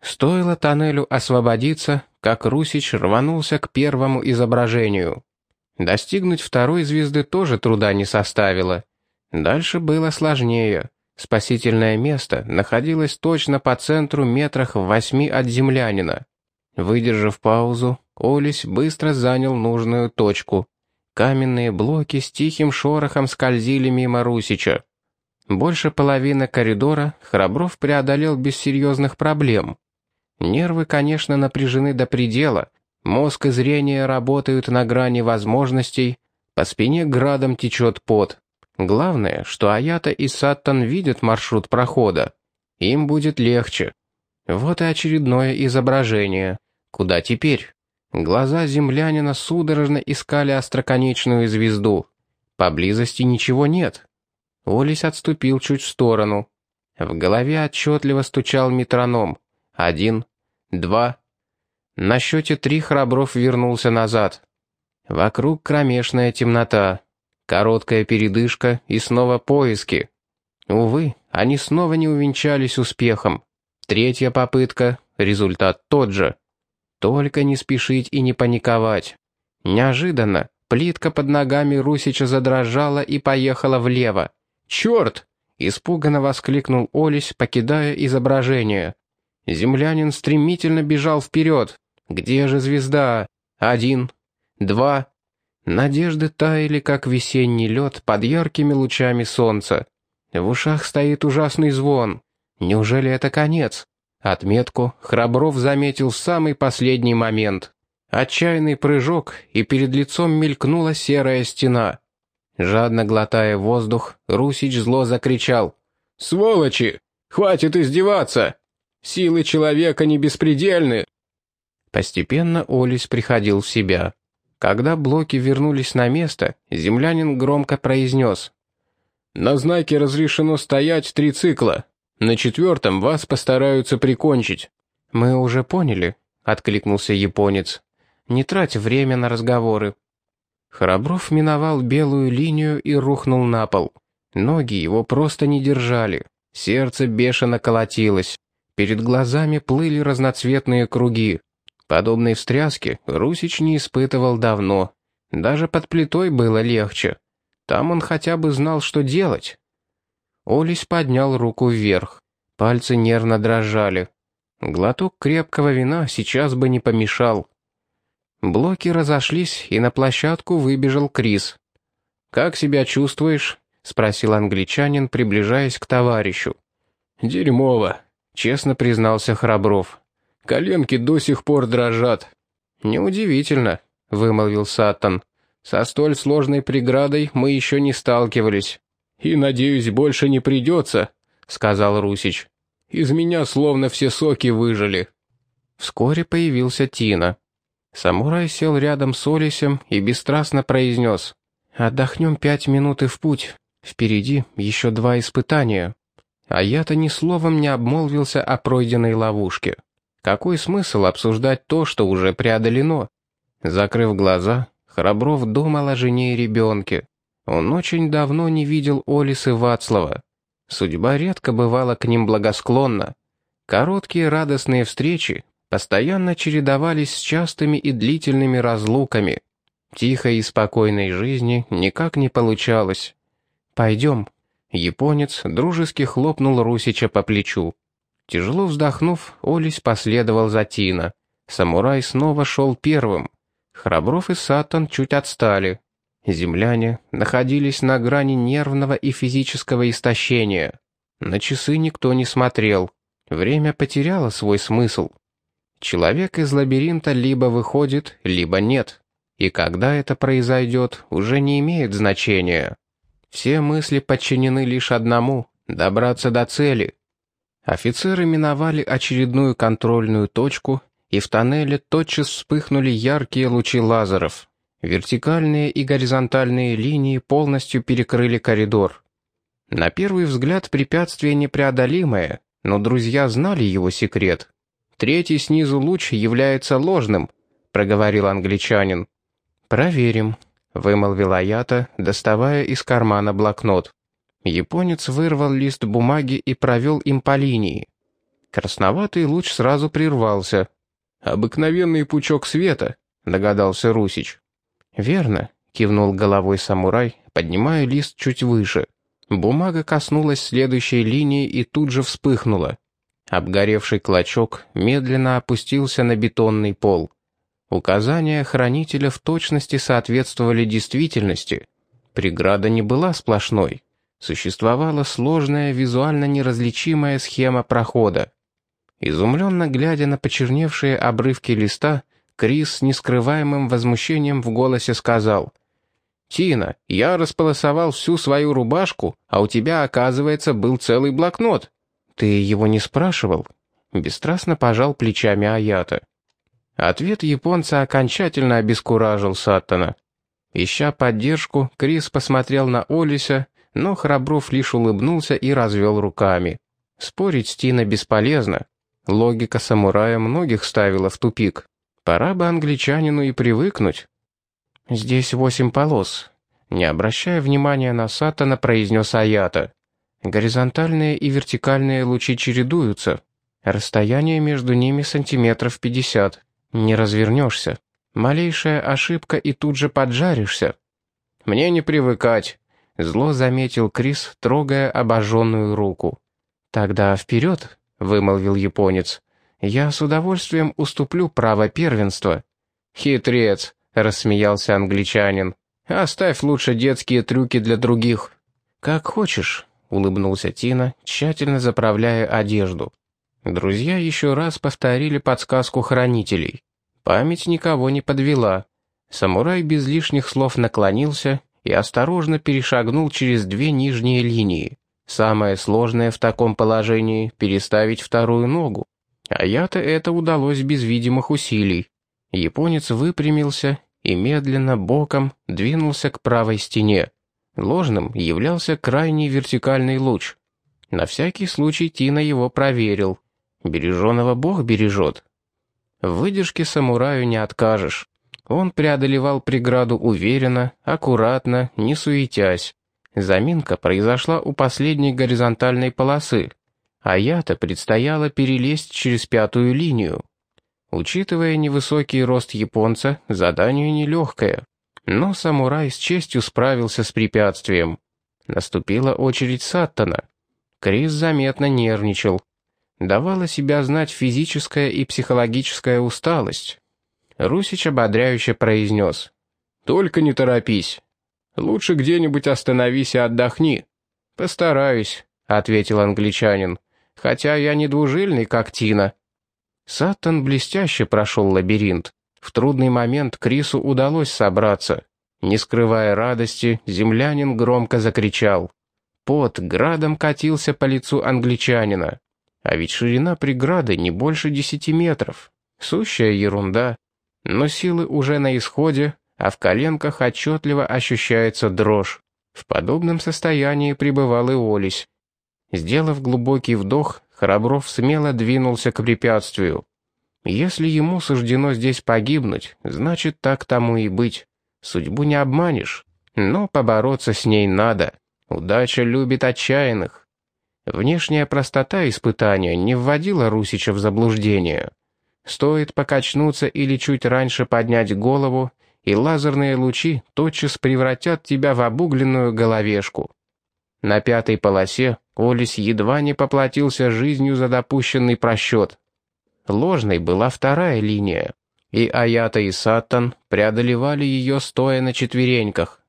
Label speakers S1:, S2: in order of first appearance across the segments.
S1: Стоило тоннелю освободиться, как Русич рванулся к первому изображению. Достигнуть второй звезды тоже труда не составило. Дальше было сложнее. Спасительное место находилось точно по центру метрах в восьми от землянина. Выдержав паузу, Олесь быстро занял нужную точку. Каменные блоки с тихим шорохом скользили мимо Русича. Больше половины коридора Храбров преодолел без серьезных проблем. Нервы, конечно, напряжены до предела, мозг и зрение работают на грани возможностей, по спине градом течет пот. Главное, что Аята и Саттон видят маршрут прохода. Им будет легче. Вот и очередное изображение. Куда теперь? Глаза землянина судорожно искали остроконечную звезду. Поблизости ничего нет. Олесь отступил чуть в сторону. В голове отчетливо стучал метроном. Один, два. На счете три Храбров вернулся назад. Вокруг кромешная темнота. Короткая передышка и снова поиски. Увы, они снова не увенчались успехом. Третья попытка, результат тот же. Только не спешить и не паниковать. Неожиданно плитка под ногами Русича задрожала и поехала влево. «Черт!» — испуганно воскликнул Олесь, покидая изображение. Землянин стремительно бежал вперед. «Где же звезда? Один, два, Надежды таяли, как весенний лед под яркими лучами солнца. В ушах стоит ужасный звон. Неужели это конец? Отметку Храбров заметил в самый последний момент. Отчаянный прыжок, и перед лицом мелькнула серая стена. Жадно глотая воздух, Русич зло закричал. «Сволочи! Хватит издеваться! Силы человека не беспредельны!» Постепенно Олесь приходил в себя. Когда блоки вернулись на место, землянин громко произнес. «На знаке разрешено стоять три цикла. На четвертом вас постараются прикончить». «Мы уже поняли», — откликнулся японец. «Не трать время на разговоры». Храбров миновал белую линию и рухнул на пол. Ноги его просто не держали. Сердце бешено колотилось. Перед глазами плыли разноцветные круги. Подобной встряски Русич не испытывал давно. Даже под плитой было легче. Там он хотя бы знал, что делать. Олесь поднял руку вверх. Пальцы нервно дрожали. Глоток крепкого вина сейчас бы не помешал. Блоки разошлись, и на площадку выбежал Крис. «Как себя чувствуешь?» — спросил англичанин, приближаясь к товарищу. «Дерьмово», — честно признался Храбров. Коленки до сих пор дрожат». «Неудивительно», — вымолвил Саттон. «Со столь сложной преградой мы еще не сталкивались». «И, надеюсь, больше не придется», — сказал Русич. «Из меня словно все соки выжили». Вскоре появился Тина. Самурай сел рядом с Олисем и бесстрастно произнес. «Отдохнем пять минут и в путь. Впереди еще два испытания». А я-то ни словом не обмолвился о пройденной ловушке. Какой смысл обсуждать то, что уже преодолено? Закрыв глаза, Храбров думал о жене и ребенке. Он очень давно не видел Олис и Вацлава. Судьба редко бывала к ним благосклонна. Короткие радостные встречи постоянно чередовались с частыми и длительными разлуками. Тихой и спокойной жизни никак не получалось. «Пойдем». Японец дружески хлопнул Русича по плечу. Тяжело вздохнув, Олесь последовал за Тина. Самурай снова шел первым. Храбров и Сатан чуть отстали. Земляне находились на грани нервного и физического истощения. На часы никто не смотрел. Время потеряло свой смысл. Человек из лабиринта либо выходит, либо нет. И когда это произойдет, уже не имеет значения. Все мысли подчинены лишь одному — добраться до цели. Офицеры миновали очередную контрольную точку, и в тоннеле тотчас вспыхнули яркие лучи лазеров. Вертикальные и горизонтальные линии полностью перекрыли коридор. На первый взгляд препятствие непреодолимое, но друзья знали его секрет. «Третий снизу луч является ложным», — проговорил англичанин. «Проверим», — вымолвил Аята, доставая из кармана блокнот. Японец вырвал лист бумаги и провел им по линии. Красноватый луч сразу прервался. «Обыкновенный пучок света», — догадался Русич. «Верно», — кивнул головой самурай, поднимая лист чуть выше. Бумага коснулась следующей линии и тут же вспыхнула. Обгоревший клочок медленно опустился на бетонный пол. Указания хранителя в точности соответствовали действительности. Преграда не была сплошной. Существовала сложная, визуально неразличимая схема прохода. Изумленно глядя на почерневшие обрывки листа, Крис с нескрываемым возмущением в голосе сказал. «Тина, я располосовал всю свою рубашку, а у тебя, оказывается, был целый блокнот». «Ты его не спрашивал?» Бесстрастно пожал плечами Аята. Ответ японца окончательно обескуражил Саттона. Ища поддержку, Крис посмотрел на Олися, но Храбров лишь улыбнулся и развел руками. Спорить с Тина бесполезно. Логика самурая многих ставила в тупик. Пора бы англичанину и привыкнуть. «Здесь восемь полос», — не обращая внимания на Сатана, произнес Аята. «Горизонтальные и вертикальные лучи чередуются. Расстояние между ними сантиметров пятьдесят. Не развернешься. Малейшая ошибка и тут же поджаришься». «Мне не привыкать», — зло заметил Крис, трогая обожженную руку. «Тогда вперед», — вымолвил японец. «Я с удовольствием уступлю право первенства». «Хитрец», — рассмеялся англичанин. «Оставь лучше детские трюки для других». «Как хочешь», — улыбнулся Тина, тщательно заправляя одежду. Друзья еще раз повторили подсказку хранителей. Память никого не подвела. Самурай без лишних слов наклонился и осторожно перешагнул через две нижние линии. Самое сложное в таком положении — переставить вторую ногу. А я-то это удалось без видимых усилий. Японец выпрямился и медленно боком двинулся к правой стене. Ложным являлся крайний вертикальный луч. На всякий случай Тина его проверил. Береженого Бог бережет. В выдержке самураю не откажешь. Он преодолевал преграду уверенно, аккуратно, не суетясь. Заминка произошла у последней горизонтальной полосы, а я-то предстояло перелезть через пятую линию. Учитывая невысокий рост японца, задание нелегкое. Но самурай с честью справился с препятствием. Наступила очередь Саттона. Крис заметно нервничал. Давала себя знать физическая и психологическая усталость. Русич ободряюще произнес. «Только не торопись. Лучше где-нибудь остановись и отдохни». «Постараюсь», — ответил англичанин, «хотя я не двужильный, как Тина». Саттон блестяще прошел лабиринт. В трудный момент Крису удалось собраться. Не скрывая радости, землянин громко закричал. Пот градом катился по лицу англичанина. А ведь ширина преграды не больше десяти метров. Сущая ерунда. Но силы уже на исходе, а в коленках отчетливо ощущается дрожь. В подобном состоянии пребывал и Олесь. Сделав глубокий вдох, Храбров смело двинулся к препятствию. Если ему суждено здесь погибнуть, значит, так тому и быть. Судьбу не обманешь, но побороться с ней надо. Удача любит отчаянных. Внешняя простота испытания не вводила Русича в заблуждение. Стоит покачнуться или чуть раньше поднять голову, и лазерные лучи тотчас превратят тебя в обугленную головешку. На пятой полосе Олесь едва не поплатился жизнью за допущенный просчет. Ложной была вторая линия, и Аята и Саттан преодолевали ее стоя на четвереньках.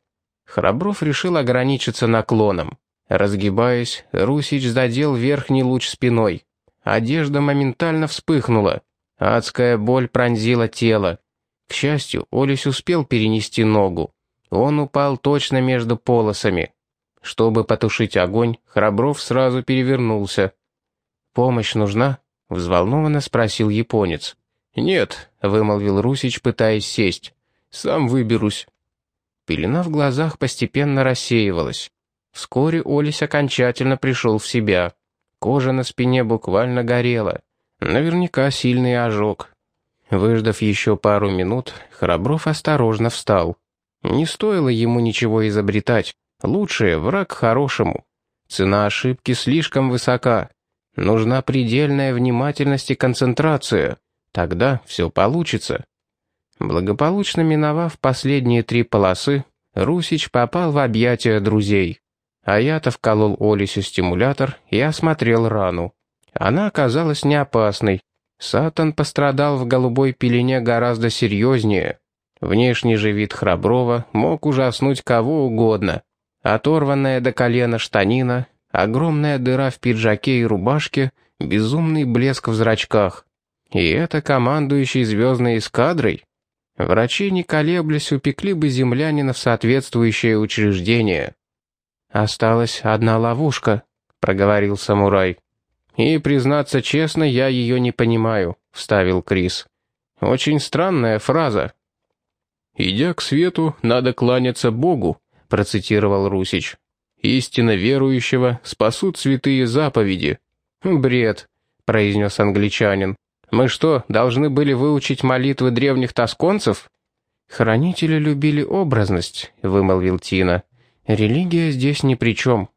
S1: Храбров решил ограничиться наклоном. Разгибаясь, Русич задел верхний луч спиной. Одежда моментально вспыхнула. Адская боль пронзила тело. К счастью, Олесь успел перенести ногу. Он упал точно между полосами. Чтобы потушить огонь, Храбров сразу перевернулся. «Помощь нужна?» — взволнованно спросил японец. «Нет», — вымолвил Русич, пытаясь сесть. «Сам выберусь». Пелена в глазах постепенно рассеивалась. Вскоре Олесь окончательно пришел в себя. Кожа на спине буквально горела. Наверняка сильный ожог. Выждав еще пару минут, Храбров осторожно встал. Не стоило ему ничего изобретать. Лучшее — враг хорошему. Цена ошибки слишком высока. Нужна предельная внимательность и концентрация. Тогда все получится. Благополучно миновав последние три полосы, Русич попал в объятия друзей. Аятов колол Олесю стимулятор и осмотрел рану. Она оказалась не опасной. Сатан пострадал в голубой пелене гораздо серьезнее. Внешний же вид Храброва мог ужаснуть кого угодно. Оторванная до колена штанина, огромная дыра в пиджаке и рубашке, безумный блеск в зрачках. И это командующий звездной эскадрой? Врачи, не колеблясь, упекли бы землянина в соответствующее учреждение. «Осталась одна ловушка», — проговорил самурай. «И, признаться честно, я ее не понимаю», — вставил Крис. «Очень странная фраза». «Идя к свету, надо кланяться Богу», — процитировал Русич. «Истинно верующего спасут святые заповеди». «Бред», — произнес англичанин. «Мы что, должны были выучить молитвы древних тосконцев?» «Хранители любили образность», — вымолвил Тина. «Религия здесь ни при чем».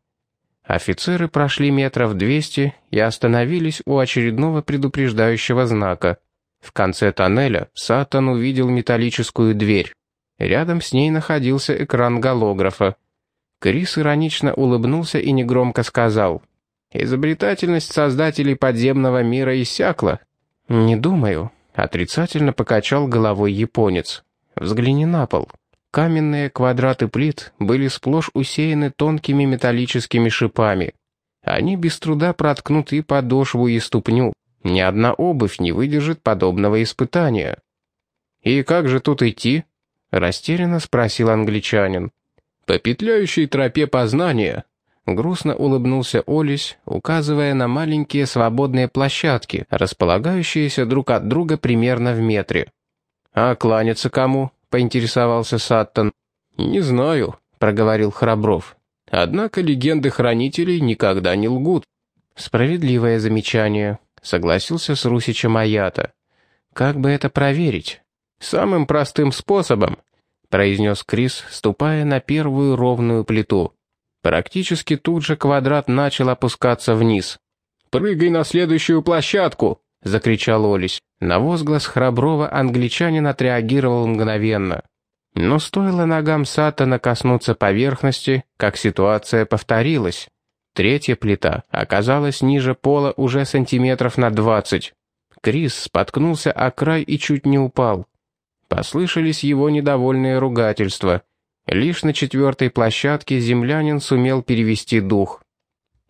S1: Офицеры прошли метров двести и остановились у очередного предупреждающего знака. В конце тоннеля Сатан увидел металлическую дверь. Рядом с ней находился экран голографа. Крис иронично улыбнулся и негромко сказал. «Изобретательность создателей подземного мира иссякла». «Не думаю», — отрицательно покачал головой японец. «Взгляни на пол». Каменные квадраты плит были сплошь усеяны тонкими металлическими шипами. Они без труда проткнут и подошву, и ступню. Ни одна обувь не выдержит подобного испытания. «И как же тут идти?» — растерянно спросил англичанин. «По петляющей тропе познания», — грустно улыбнулся Олесь, указывая на маленькие свободные площадки, располагающиеся друг от друга примерно в метре. «А кланяться кому?» Поинтересовался Саттон. «Не знаю», — проговорил Храбров. «Однако легенды хранителей никогда не лгут». «Справедливое замечание», — согласился с Русичем Аята. «Как бы это проверить?» «Самым простым способом», — произнес Крис, ступая на первую ровную плиту. Практически тут же квадрат начал опускаться вниз. «Прыгай на следующую площадку!» — закричал Олесь. На возглас храброго англичанин отреагировал мгновенно. Но стоило ногам Сатана коснуться поверхности, как ситуация повторилась. Третья плита оказалась ниже пола уже сантиметров на двадцать. Крис споткнулся о край и чуть не упал. Послышались его недовольные ругательства. Лишь на четвертой площадке землянин сумел перевести дух.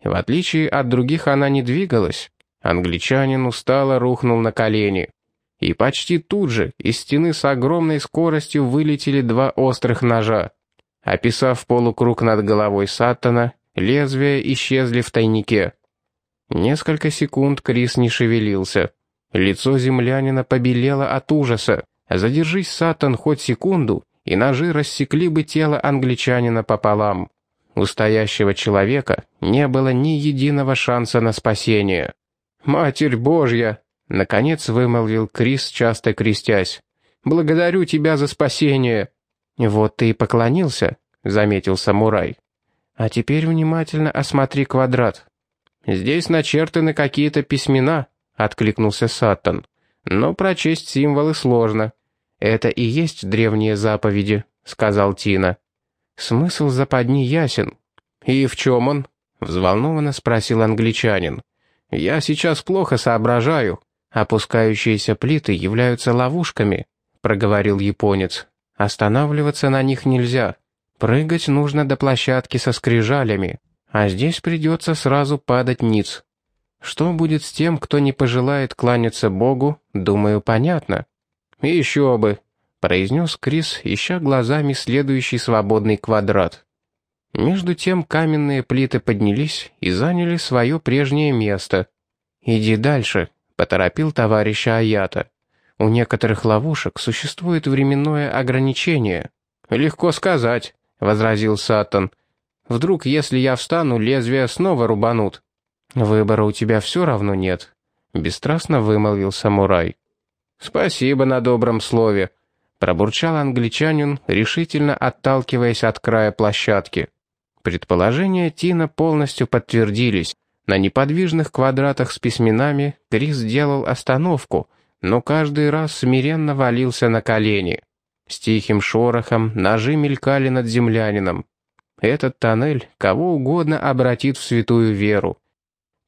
S1: В отличие от других она не двигалась, Англичанин устало рухнул на колени. И почти тут же из стены с огромной скоростью вылетели два острых ножа. Описав полукруг над головой Саттона, лезвия исчезли в тайнике. Несколько секунд Крис не шевелился. Лицо землянина побелело от ужаса. Задержись, Саттон, хоть секунду, и ножи рассекли бы тело англичанина пополам. У стоящего человека не было ни единого шанса на спасение. «Матерь Божья!» — наконец вымолвил Крис, часто крестясь. «Благодарю тебя за спасение!» «Вот ты и поклонился», — заметил самурай. «А теперь внимательно осмотри квадрат». «Здесь начертаны какие-то письмена», — откликнулся Саттон. «Но прочесть символы сложно». «Это и есть древние заповеди», — сказал Тина. «Смысл западни ясен». «И в чем он?» — взволнованно спросил англичанин. «Я сейчас плохо соображаю. Опускающиеся плиты являются ловушками», — проговорил японец. «Останавливаться на них нельзя. Прыгать нужно до площадки со скрижалями, а здесь придется сразу падать ниц. Что будет с тем, кто не пожелает кланяться Богу, думаю, понятно». «Еще бы», — произнес Крис, ища глазами следующий свободный квадрат. Между тем каменные плиты поднялись и заняли свое прежнее место. «Иди дальше», — поторопил товарища Аята. «У некоторых ловушек существует временное ограничение». «Легко сказать», — возразил Сатан. «Вдруг, если я встану, лезвия снова рубанут». «Выбора у тебя все равно нет», — бесстрастно вымолвил самурай. «Спасибо на добром слове», — пробурчал англичанин, решительно отталкиваясь от края площадки. Предположения Тина полностью подтвердились. На неподвижных квадратах с письменами Крис делал остановку, но каждый раз смиренно валился на колени. С тихим шорохом ножи мелькали над землянином. Этот тоннель кого угодно обратит в святую веру.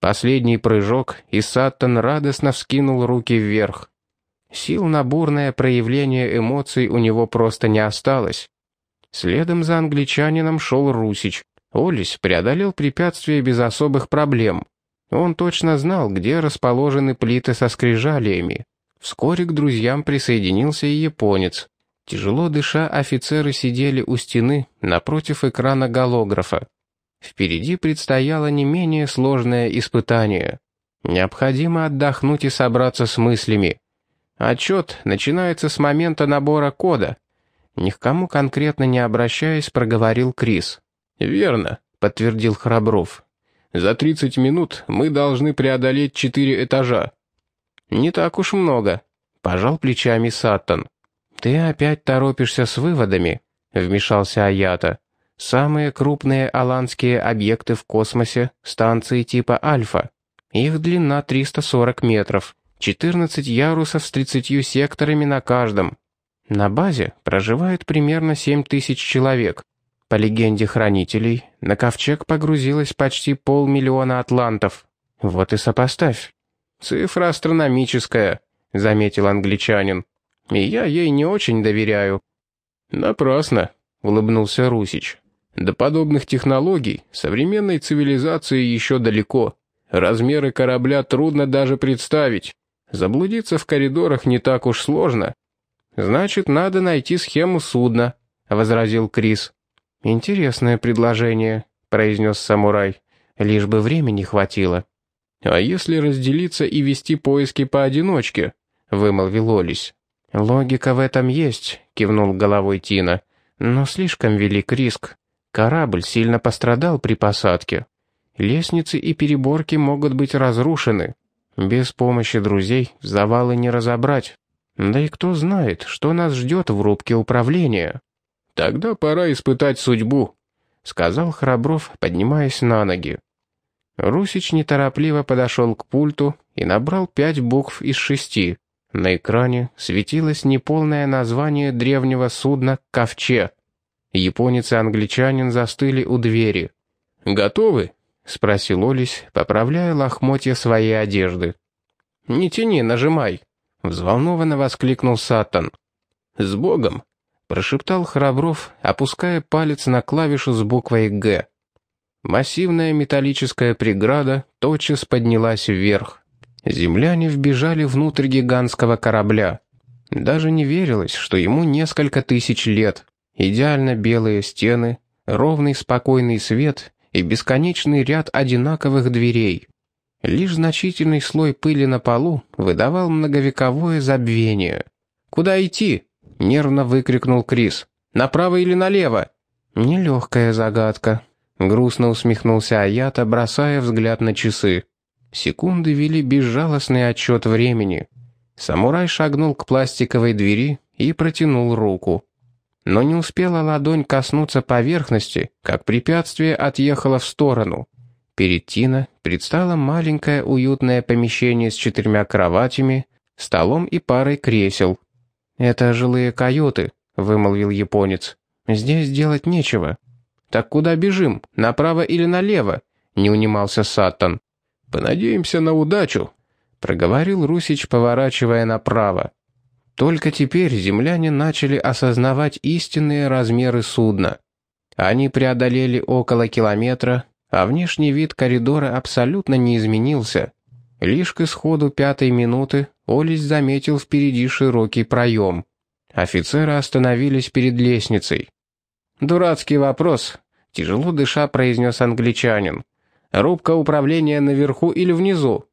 S1: Последний прыжок, и Саттон радостно вскинул руки вверх. Сил на бурное проявление эмоций у него просто не осталось. Следом за англичанином шел Русич. Олесь преодолел препятствие без особых проблем. Он точно знал, где расположены плиты со скрижалиями. Вскоре к друзьям присоединился и японец. Тяжело дыша, офицеры сидели у стены напротив экрана голографа. Впереди предстояло не менее сложное испытание. Необходимо отдохнуть и собраться с мыслями. Отчет начинается с момента набора кода. Ни к кому конкретно не обращаясь, проговорил Крис. «Верно», — подтвердил Храбров. «За 30 минут мы должны преодолеть четыре этажа». «Не так уж много», — пожал плечами Саттон. «Ты опять торопишься с выводами», — вмешался Аята. «Самые крупные аланские объекты в космосе — станции типа Альфа. Их длина 340 метров, 14 ярусов с 30 секторами на каждом. На базе проживает примерно 7 тысяч человек. По легенде хранителей, на ковчег погрузилось почти полмиллиона атлантов. Вот и сопоставь. «Цифра астрономическая», — заметил англичанин и я ей не очень доверяю». «Напрасно», — улыбнулся Русич. «До подобных технологий современной цивилизации еще далеко. Размеры корабля трудно даже представить. Заблудиться в коридорах не так уж сложно». «Значит, надо найти схему судна», — возразил Крис. «Интересное предложение», — произнес самурай. «Лишь бы времени хватило». «А если разделиться и вести поиски поодиночке?» — вымолвил Олесь. «Логика в этом есть», — кивнул головой Тина. «Но слишком велик риск. Корабль сильно пострадал при посадке. Лестницы и переборки могут быть разрушены. Без помощи друзей завалы не разобрать. Да и кто знает, что нас ждет в рубке управления». «Тогда пора испытать судьбу», — сказал Храбров, поднимаясь на ноги. Русич неторопливо подошел к пульту и набрал пять букв из шести. На экране светилось неполное название древнего судна «Ковче». Японец и англичанин застыли у двери. «Готовы?» — спросил Олесь, поправляя лохмотья своей одежды. «Не тяни, нажимай!» — взволнованно воскликнул Сатан. «С Богом!» — прошептал Храбров, опуская палец на клавишу с буквой «Г». Массивная металлическая преграда тотчас поднялась вверх. Земляне вбежали внутрь гигантского корабля. Даже не верилось, что ему несколько тысяч лет. Идеально белые стены, ровный спокойный свет и бесконечный ряд одинаковых дверей. Лишь значительный слой пыли на полу выдавал многовековое забвение. «Куда идти?» — нервно выкрикнул Крис. «Направо или налево?» «Нелегкая загадка», — грустно усмехнулся Аята, бросая взгляд на часы. Секунды вели безжалостный отчет времени. Самурай шагнул к пластиковой двери и протянул руку. Но не успела ладонь коснуться поверхности, как препятствие отъехало в сторону. Перед Тина предстало маленькое уютное помещение с четырьмя кроватями, столом и парой кресел. «Это жилые каюты», — вымолвил японец. «Здесь делать нечего». «Так куда бежим? Направо или налево?» — не унимался Саттон. «Понадеемся на удачу», — проговорил Русич, поворачивая направо. Только теперь земляне начали осознавать истинные размеры судна. Они преодолели около километра, а внешний вид коридора абсолютно не изменился. Лишь к исходу пятой минуты Олесь заметил впереди широкий проем. Офицеры остановились перед лестницей. «Дурацкий вопрос», — тяжело дыша произнес англичанин. Рубка управления наверху или внизу?»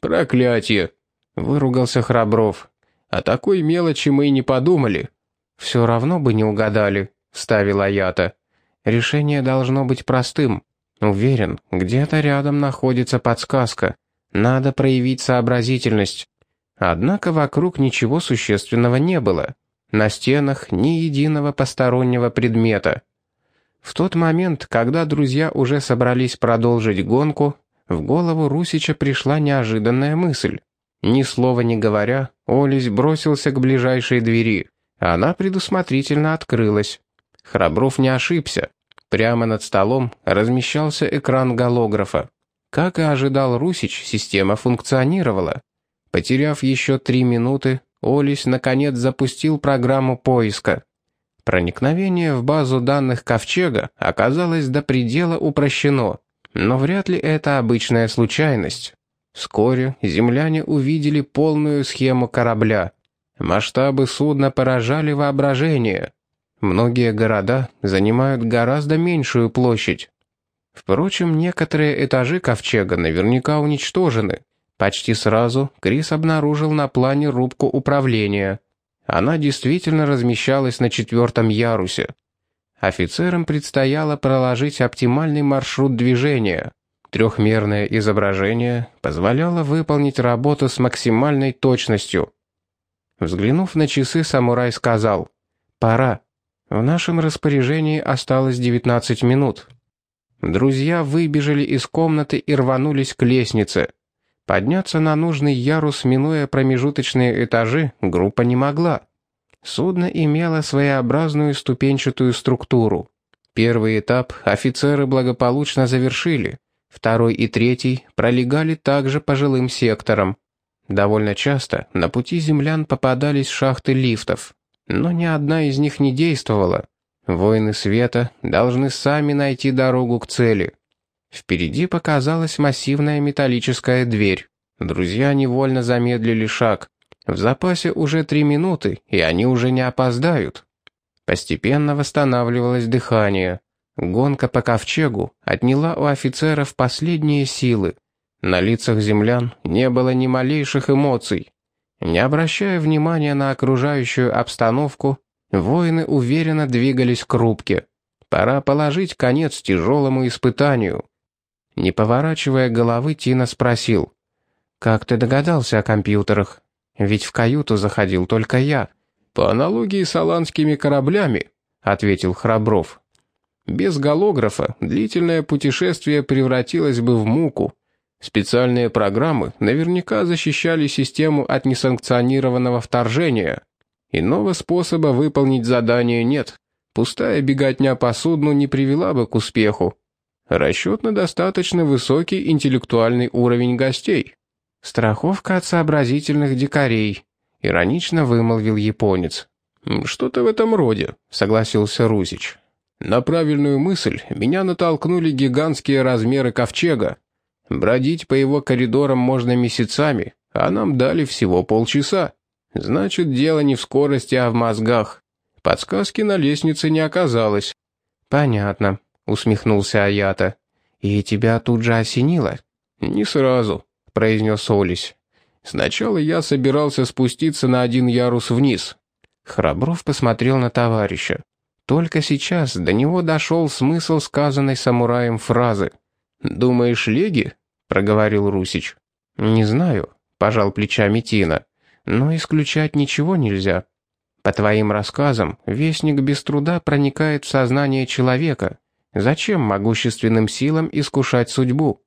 S1: «Проклятие!» — выругался Храбров. «О такой мелочи мы и не подумали». «Все равно бы не угадали», — вставила Ята. «Решение должно быть простым. Уверен, где-то рядом находится подсказка. Надо проявить сообразительность». Однако вокруг ничего существенного не было. На стенах ни единого постороннего предмета. В тот момент, когда друзья уже собрались продолжить гонку, В голову Русича пришла неожиданная мысль. Ни слова не говоря, Олесь бросился к ближайшей двери. Она предусмотрительно открылась. Храбров не ошибся. Прямо над столом размещался экран голографа. Как и ожидал Русич, система функционировала. Потеряв еще три минуты, Олесь наконец запустил программу поиска. Проникновение в базу данных Ковчега оказалось до предела упрощено, но вряд ли это обычная случайность. Вскоре земляне увидели полную схему корабля. Масштабы судна поражали воображение. Многие города занимают гораздо меньшую площадь. Впрочем, некоторые этажи ковчега наверняка уничтожены. Почти сразу Крис обнаружил на плане рубку управления. Она действительно размещалась на четвертом ярусе. Офицерам предстояло проложить оптимальный маршрут движения. Трехмерное изображение позволяло выполнить работу с максимальной точностью. Взглянув на часы, самурай сказал «Пора». В нашем распоряжении осталось 19 минут. Друзья выбежали из комнаты и рванулись к лестнице. Подняться на нужный ярус, минуя промежуточные этажи, группа не могла. Судно имело своеобразную ступенчатую структуру. Первый этап офицеры благополучно завершили, второй и третий пролегали также по жилым секторам. Довольно часто на пути землян попадались шахты лифтов, но ни одна из них не действовала. Воины света должны сами найти дорогу к цели. Впереди показалась массивная металлическая дверь. Друзья невольно замедлили шаг. В запасе уже три минуты, и они уже не опоздают. Постепенно восстанавливалось дыхание. Гонка по ковчегу отняла у офицеров последние силы. На лицах землян не было ни малейших эмоций. Не обращая внимания на окружающую обстановку, воины уверенно двигались к рубке. Пора положить конец тяжелому испытанию. Не поворачивая головы, Тина спросил. «Как ты догадался о компьютерах? Ведь в каюту заходил только я».
S2: «По аналогии с аланскими кораблями», — ответил Храбров. «Без голографа длительное путешествие превратилось бы в муку. Специальные программы наверняка защищали систему от несанкционированного вторжения. Иного способа выполнить задание нет. Пустая беготня по судну не привела бы к успеху. Расчет на достаточно высокий интеллектуальный уровень гостей.
S1: «Страховка от сообразительных дикарей», — иронично вымолвил японец.
S2: «Что-то в этом роде», — согласился Рузич. «На правильную мысль меня натолкнули гигантские размеры ковчега. Бродить по его коридорам можно месяцами, а нам дали всего полчаса. Значит, дело не в скорости, а в мозгах. Подсказки на лестнице не оказалось».
S1: «Понятно», усмехнулся Аята. «И тебя тут же осенило?»
S2: «Не сразу», — произнес Олесь. «Сначала я собирался спуститься на один ярус вниз».
S1: Храбров посмотрел на товарища. Только сейчас до него дошел смысл сказанной самураем фразы.
S2: «Думаешь, леги?» — проговорил Русич.
S1: «Не знаю», — пожал плечами Тина. «Но исключать ничего нельзя. По твоим рассказам, вестник без труда проникает в сознание человека, Зачем могущественным силам искушать судьбу?